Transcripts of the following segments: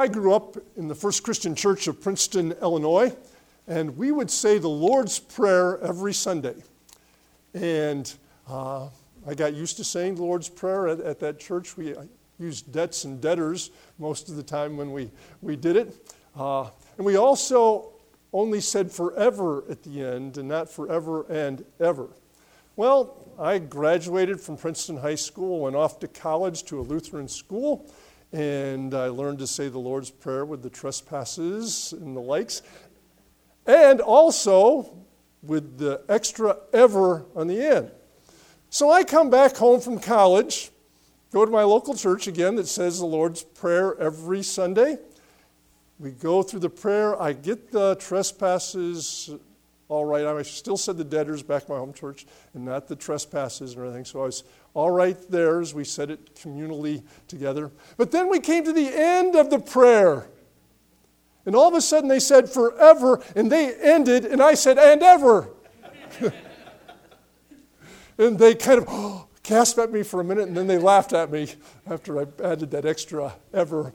I grew up in the First Christian Church of Princeton, Illinois, and we would say the Lord's Prayer every Sunday. And uh, I got used to saying the Lord's Prayer at, at that church. We used debts and debtors most of the time when we, we did it. Uh, and we also only said forever at the end and not forever and ever. Well, I graduated from Princeton High School, went off to college to a Lutheran school, and I learned to say the Lord's Prayer with the trespasses and the likes, and also with the extra ever on the end. So I come back home from college, go to my local church again that says the Lord's Prayer every Sunday. We go through the prayer. I get the trespasses all right. I still said the debtors back in my home church and not the trespasses and everything. So I was all right there as we said it communally together. But then we came to the end of the prayer. And all of a sudden they said forever, and they ended, and I said, and ever. and they kind of oh, gasped at me for a minute, and then they laughed at me after I added that extra ever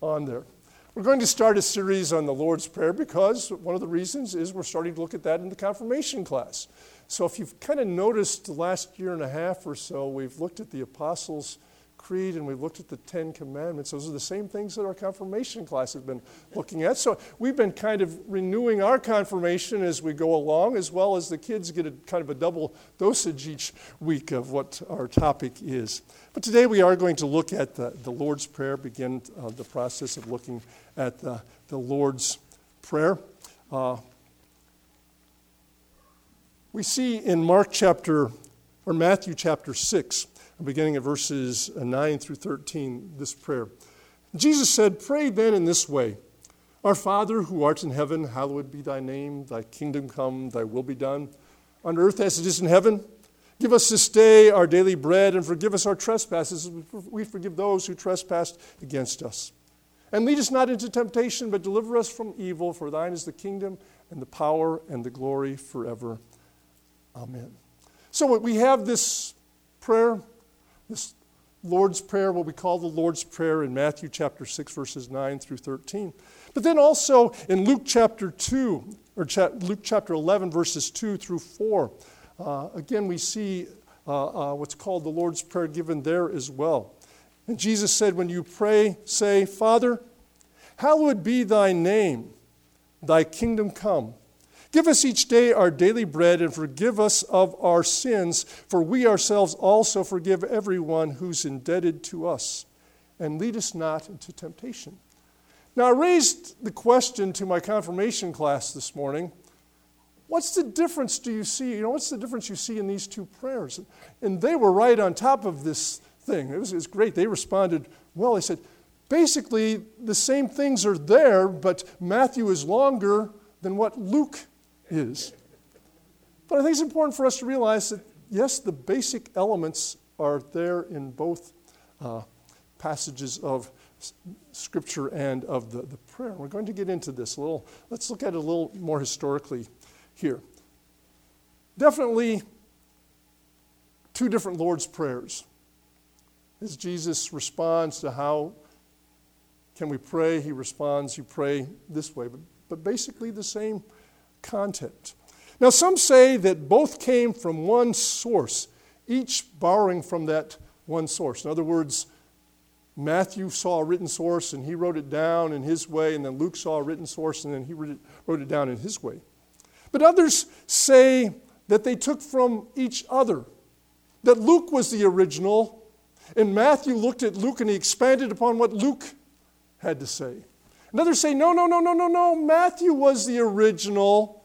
on there. We're going to start a series on the Lord's Prayer because one of the reasons is we're starting to look at that in the confirmation class. So, if you've kind of noticed the last year and a half or so, we've looked at the Apostles' Creed and we've looked at the Ten Commandments. Those are the same things that our confirmation class has been looking at. So, we've been kind of renewing our confirmation as we go along, as well as the kids get a kind of a double dosage each week of what our topic is. But today we are going to look at the, the Lord's Prayer, begin uh, the process of looking at the, the Lord's Prayer. Uh, we see in Mark chapter, or Matthew chapter 6, beginning at verses uh, 9 through 13, this prayer. Jesus said, Pray then in this way Our Father who art in heaven, hallowed be thy name, thy kingdom come, thy will be done, on earth as it is in heaven. Give us this day our daily bread, and forgive us our trespasses, as we forgive those who trespass against us. And lead us not into temptation, but deliver us from evil, for thine is the kingdom and the power and the glory forever. Amen. So we have this prayer, this Lord's Prayer, what we call the Lord's Prayer in Matthew chapter 6, verses 9 through 13. But then also in Luke chapter 2, or cha- Luke chapter 11, verses 2 through 4, uh, again we see uh, uh, what's called the Lord's Prayer given there as well. And Jesus said, When you pray, say, Father, hallowed be thy name, thy kingdom come. Give us each day our daily bread and forgive us of our sins, for we ourselves also forgive everyone who's indebted to us. And lead us not into temptation. Now, I raised the question to my confirmation class this morning what's the difference do you see? You know, what's the difference you see in these two prayers? And they were right on top of this thing. It was, it was great. They responded well. They said, basically, the same things are there, but Matthew is longer than what Luke is. But I think it's important for us to realize that, yes, the basic elements are there in both uh, passages of Scripture and of the, the prayer. We're going to get into this a little. Let's look at it a little more historically here. Definitely two different Lord's Prayers as Jesus responds to how can we pray, he responds, you pray this way, but, but basically the same content. Now, some say that both came from one source, each borrowing from that one source. In other words, Matthew saw a written source and he wrote it down in his way, and then Luke saw a written source and then he wrote it down in his way. But others say that they took from each other, that Luke was the original and Matthew looked at Luke and he expanded upon what Luke had to say. And others say, no, no, no, no, no, no. Matthew was the original.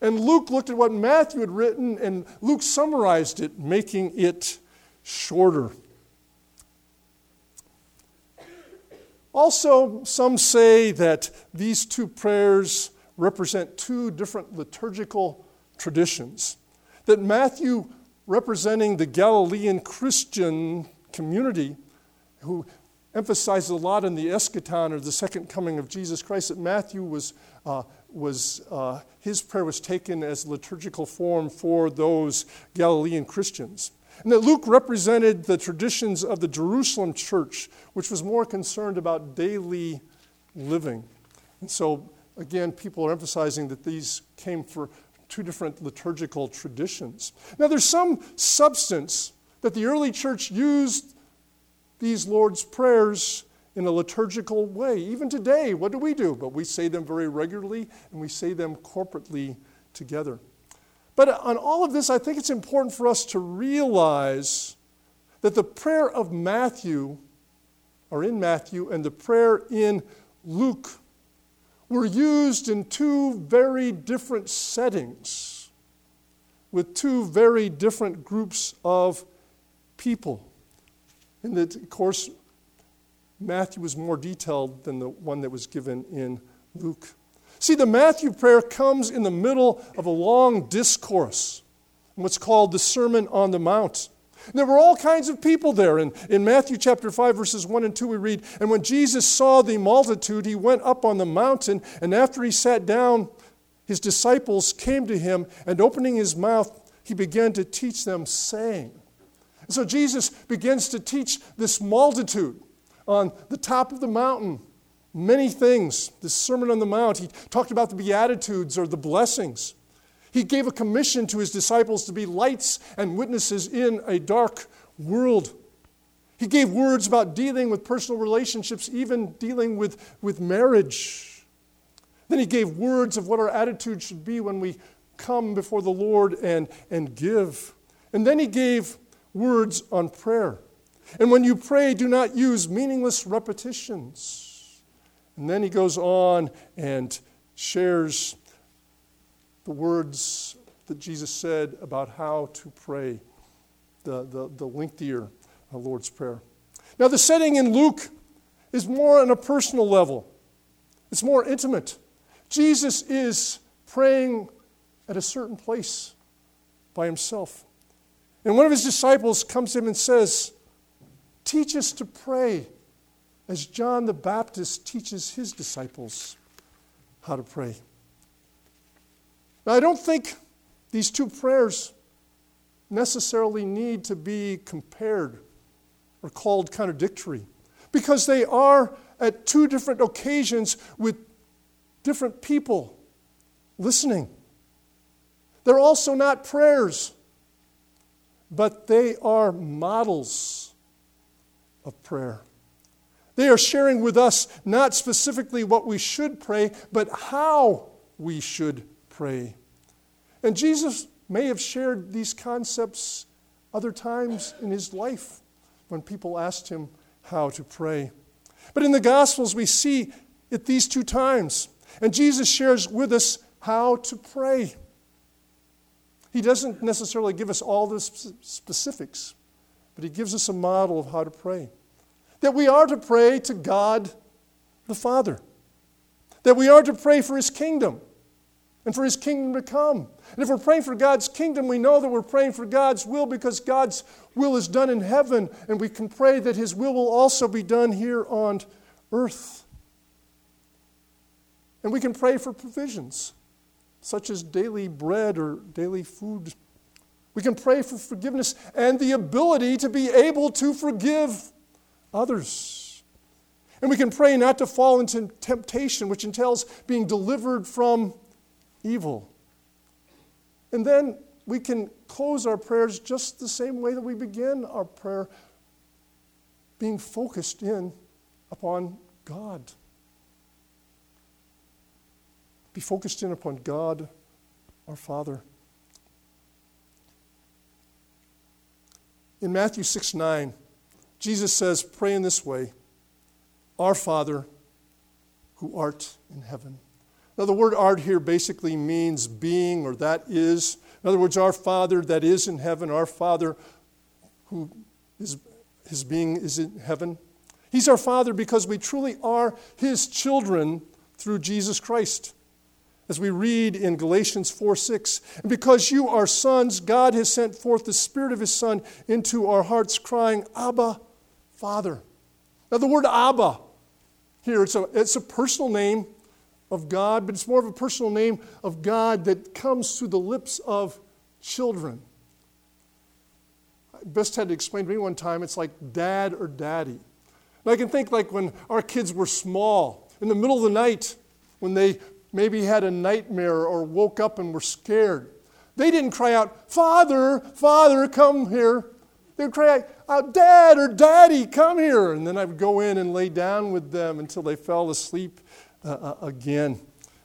And Luke looked at what Matthew had written and Luke summarized it, making it shorter. Also, some say that these two prayers represent two different liturgical traditions. That Matthew, representing the Galilean Christian community who emphasizes a lot in the eschaton or the second coming of Jesus Christ, that Matthew was, uh, was uh, his prayer was taken as liturgical form for those Galilean Christians. And that Luke represented the traditions of the Jerusalem church, which was more concerned about daily living. And so, again, people are emphasizing that these came for two different liturgical traditions. Now, there's some substance that the early church used these Lord's prayers in a liturgical way. Even today, what do we do? But we say them very regularly and we say them corporately together. But on all of this, I think it's important for us to realize that the prayer of Matthew, or in Matthew, and the prayer in Luke were used in two very different settings with two very different groups of people. And that, of course, Matthew was more detailed than the one that was given in Luke. See, the Matthew prayer comes in the middle of a long discourse, what's called the Sermon on the Mount. And there were all kinds of people there. And in Matthew chapter 5, verses 1 and 2, we read, And when Jesus saw the multitude, he went up on the mountain, and after he sat down, his disciples came to him, and opening his mouth, he began to teach them, saying, so Jesus begins to teach this multitude on the top of the mountain many things. This Sermon on the Mount, he talked about the Beatitudes or the blessings. He gave a commission to his disciples to be lights and witnesses in a dark world. He gave words about dealing with personal relationships, even dealing with, with marriage. Then he gave words of what our attitude should be when we come before the Lord and, and give. And then he gave words on prayer. And when you pray, do not use meaningless repetitions. And then he goes on and shares the words that Jesus said about how to pray, the, the, the lengthier uh, Lord's Prayer. Now, the setting in Luke is more on a personal level, it's more intimate. Jesus is praying at a certain place by himself. And one of his disciples comes to him and says, Teach us to pray as John the Baptist teaches his disciples how to pray. Now, I don't think these two prayers necessarily need to be compared or called contradictory because they are at two different occasions with different people listening. They're also not prayers but they are models of prayer. They are sharing with us not specifically what we should pray, but how we should pray. And Jesus may have shared these concepts other times in his life when people asked him how to pray. But in the Gospels, we see it these two times. And Jesus shares with us how to pray. He doesn't necessarily give us all the specifics, but He gives us a model of how to pray. That we are to pray to God the Father, that we are to pray for His kingdom and for His kingdom to come. And if we're praying for God's kingdom, we know that we're praying for God's will because God's will is done in heaven, and we can pray that His will will also be done here on earth. And we can pray for provisions such as daily bread or daily food. We can pray for forgiveness and the ability to be able to forgive others. And we can pray not to fall into temptation, which entails being delivered from evil. And then we can close our prayers just the same way that we begin our prayer, being focused in upon God. Be focused in upon God, our Father. In Matthew 6 9, Jesus says, Pray in this way Our Father, who art in heaven. Now, the word art here basically means being or that is. In other words, our Father that is in heaven, our Father who is, his being is in heaven. He's our Father because we truly are His children through Jesus Christ as we read in Galatians 4 6. And because you are sons, God has sent forth the Spirit of His Son into our hearts, crying, Abba, Father. Now, the word Abba here, it's a, it's a personal name of God, but it's more of a personal name of God that comes through the lips of children. I best had to explain to me one time it's like dad or daddy. And I can think like when our kids were small in the middle of the night when they maybe had a nightmare or woke up and were scared. They didn't cry out, Father, Father, come here. They would cry out, Dad or Daddy, come here. And then I would go in and lay down with them until they fell asleep uh, uh, again.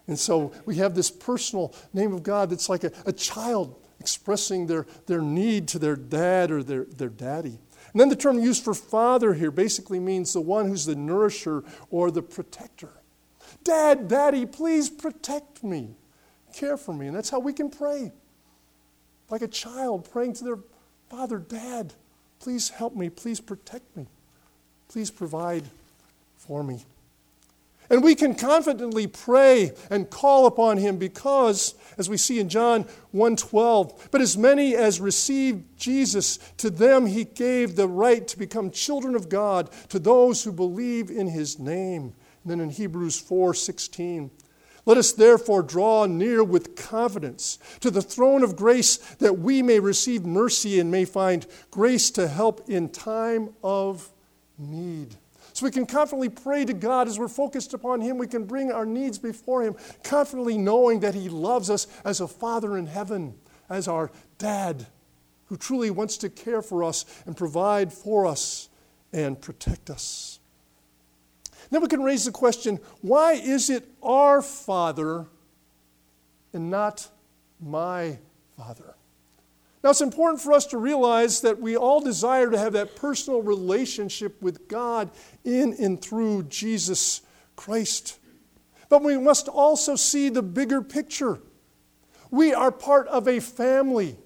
And so we have this personal name of God that's like a, a child expressing their, their need to their dad or their, their daddy. And then the term used for father here basically means the one who's the nourisher or the protector. Dad, daddy, please protect me, care for me. And that's how we can pray. Like a child praying to their father, dad, please help me, please protect me, please provide for me. And we can confidently pray and call upon him because, as we see in John 1:12, but as many as received Jesus, to them he gave the right to become children of God, to those who believe in his name. Then in Hebrews 4:16, let us therefore draw near with confidence to the throne of grace that we may receive mercy and may find grace to help in time of need. So we can confidently pray to God as we're focused upon Him. We can bring our needs before Him, confidently knowing that He loves us as a Father in heaven, as our dad, who truly wants to care for us and provide for us and protect us. Then we can raise the question why is it our Father and not my Father? Now, it's important for us to realize that we all desire to have that personal relationship with God in and through Jesus Christ. But we must also see the bigger picture. We are part of a family.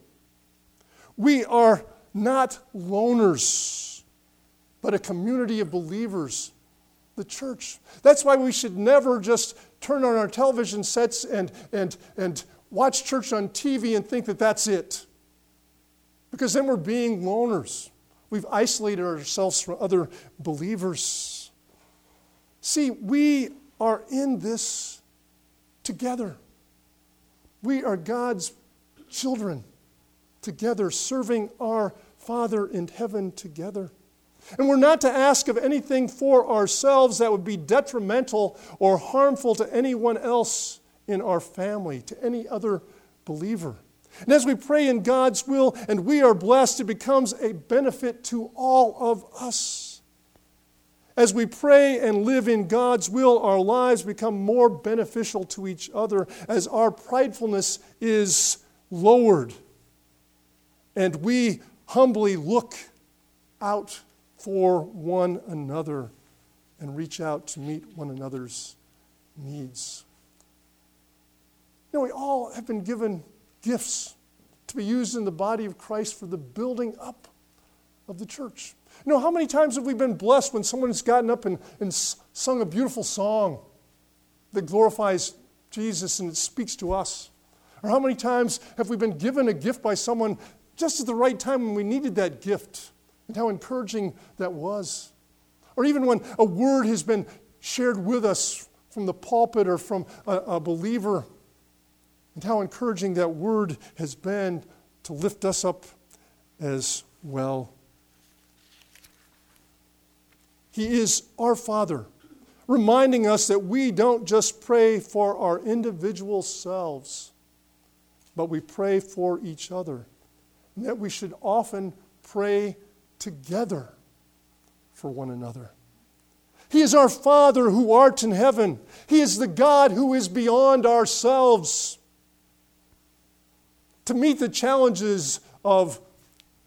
We are not loners, but a community of believers, the church. That's why we should never just turn on our television sets and, and, and watch church on TV and think that that's it. Because then we're being loners. We've isolated ourselves from other believers. See, we are in this together. We are God's children together, serving our Father in heaven together. And we're not to ask of anything for ourselves that would be detrimental or harmful to anyone else in our family, to any other believer. And as we pray in God's will and we are blessed, it becomes a benefit to all of us. As we pray and live in God's will, our lives become more beneficial to each other as our pridefulness is lowered and we humbly look out for one another and reach out to meet one another's needs. You know, we all have been given gifts to be used in the body of Christ for the building up of the church. You know, how many times have we been blessed when someone has gotten up and, and sung a beautiful song that glorifies Jesus and it speaks to us? Or how many times have we been given a gift by someone just at the right time when we needed that gift? And how encouraging that was. Or even when a word has been shared with us from the pulpit or from a, a believer and how encouraging that word has been to lift us up as well. He is our Father, reminding us that we don't just pray for our individual selves, but we pray for each other. And that we should often pray together for one another. He is our Father who art in heaven. He is the God who is beyond ourselves to meet the challenges of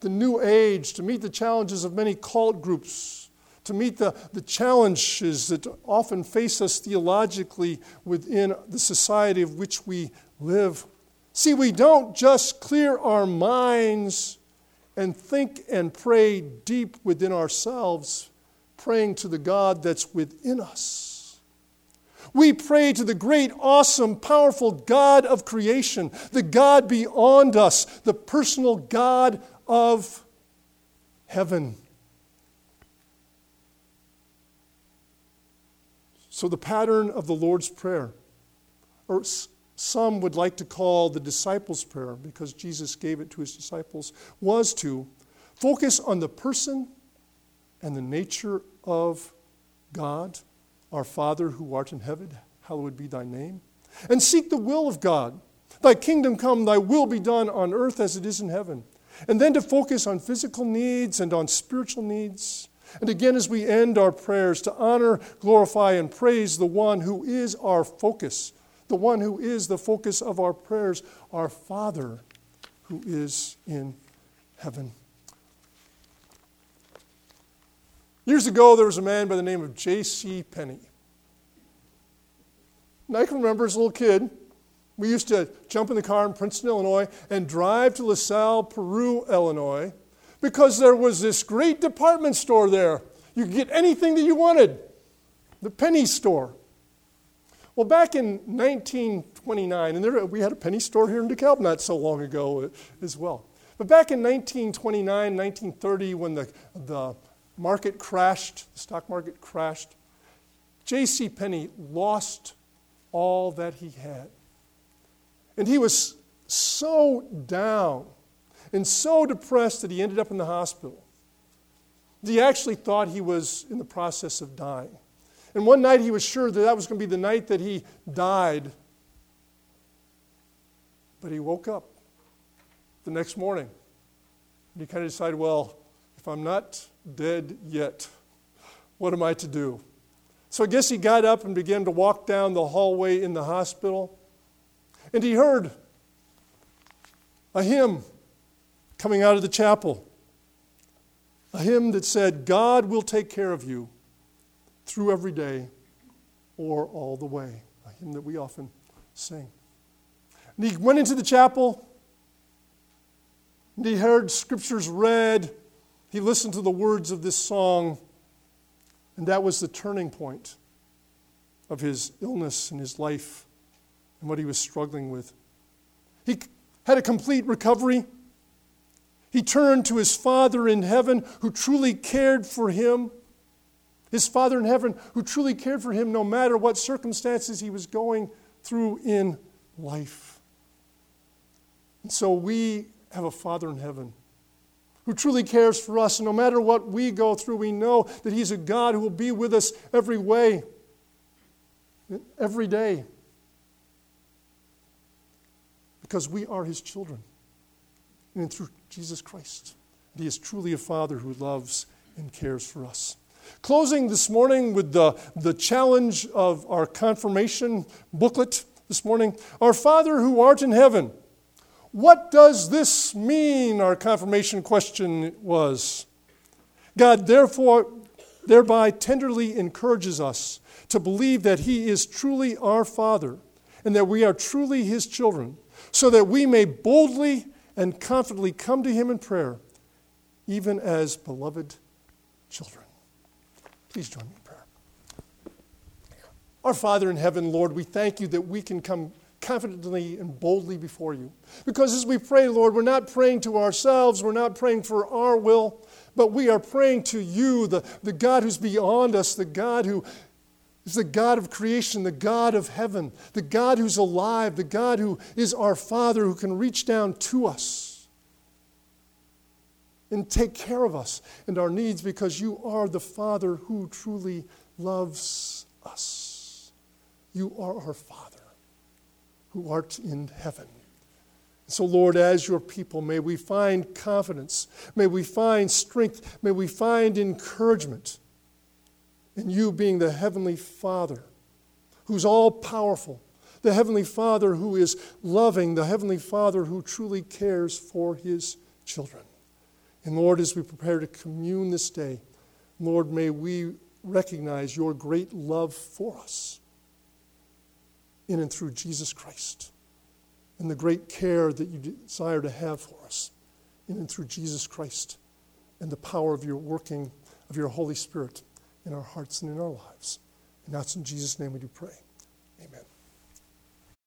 the new age, to meet the challenges of many cult groups, to meet the, the challenges that often face us theologically within the society of which we live. See, we don't just clear our minds and think and pray deep within ourselves, praying to the God that's within us. We pray to the great, awesome, powerful God of creation, the God beyond us, the personal God of heaven. So, the pattern of the Lord's Prayer, or some would like to call the disciples' prayer because Jesus gave it to his disciples, was to focus on the person and the nature of God Our Father who art in heaven, hallowed be thy name. And seek the will of God. Thy kingdom come, thy will be done on earth as it is in heaven. And then to focus on physical needs and on spiritual needs. And again, as we end our prayers, to honor, glorify, and praise the one who is our focus, the one who is the focus of our prayers, our Father who is in heaven. Years ago, there was a man by the name of J.C. Penney. And I can remember as a little kid, we used to jump in the car in Princeton, Illinois, and drive to LaSalle, Peru, Illinois, because there was this great department store there. You could get anything that you wanted, the Penney store. Well, back in 1929, and there, we had a Penney store here in DeKalb not so long ago uh, as well. But back in 1929, 1930, when the, the market crashed, the stock market crashed, J.C. Penney lost all that he had. And he was so down and so depressed that he ended up in the hospital. He actually thought he was in the process of dying. And one night he was sure that that was going to be the night that he died. But he woke up the next morning. And he kind of decided, well, if I'm not dead yet, what am I to do? So I guess he got up and began to walk down the hallway in the hospital. And he heard a hymn coming out of the chapel. A hymn that said, God will take care of you through every day or all the way. A hymn that we often sing. And he went into the chapel and he heard scriptures read. He listened to the words of this song. And that was the turning point of his illness and his life and what he was struggling with. He had a complete recovery. He turned to his Father in heaven who truly cared for him. His Father in heaven who truly cared for him no matter what circumstances he was going through in life. And so we have a Father in heaven who truly cares for us. And no matter what we go through, we know that He's a God who will be with us every way, every day, because we are His children. And through Jesus Christ, He is truly a Father who loves and cares for us. Closing this morning with the, the challenge of our confirmation booklet this morning Our Father who art in heaven what does this mean? Our confirmation question was. God, therefore, thereby tenderly encourages us to believe that He is truly our Father and that we are truly His children, so that we may boldly and confidently come to Him in prayer, even as beloved children. Please join me in prayer. Our Father in heaven, Lord, we thank you that we can come confidently and boldly before you. Because as we pray, Lord, we're not praying to ourselves, we're not praying for our will, but we are praying to you, the, the God who's beyond us, the God who is the God of creation, the God of heaven, the God who's alive, the God who is our Father who can reach down to us and take care of us and our needs because you are the Father who truly loves us. You are our Father who art in heaven. So, Lord, as your people, may we find confidence, may we find strength, may we find encouragement in you being the Heavenly Father who's all powerful, the Heavenly Father who is loving, the Heavenly Father who truly cares for his children. And Lord, as we prepare to commune this day, Lord, may we recognize your great love for us in and through Jesus Christ and the great care that you desire to have for us in and through Jesus Christ and the power of your working of your Holy Spirit in our hearts and in our lives. And that's in Jesus' name we do pray.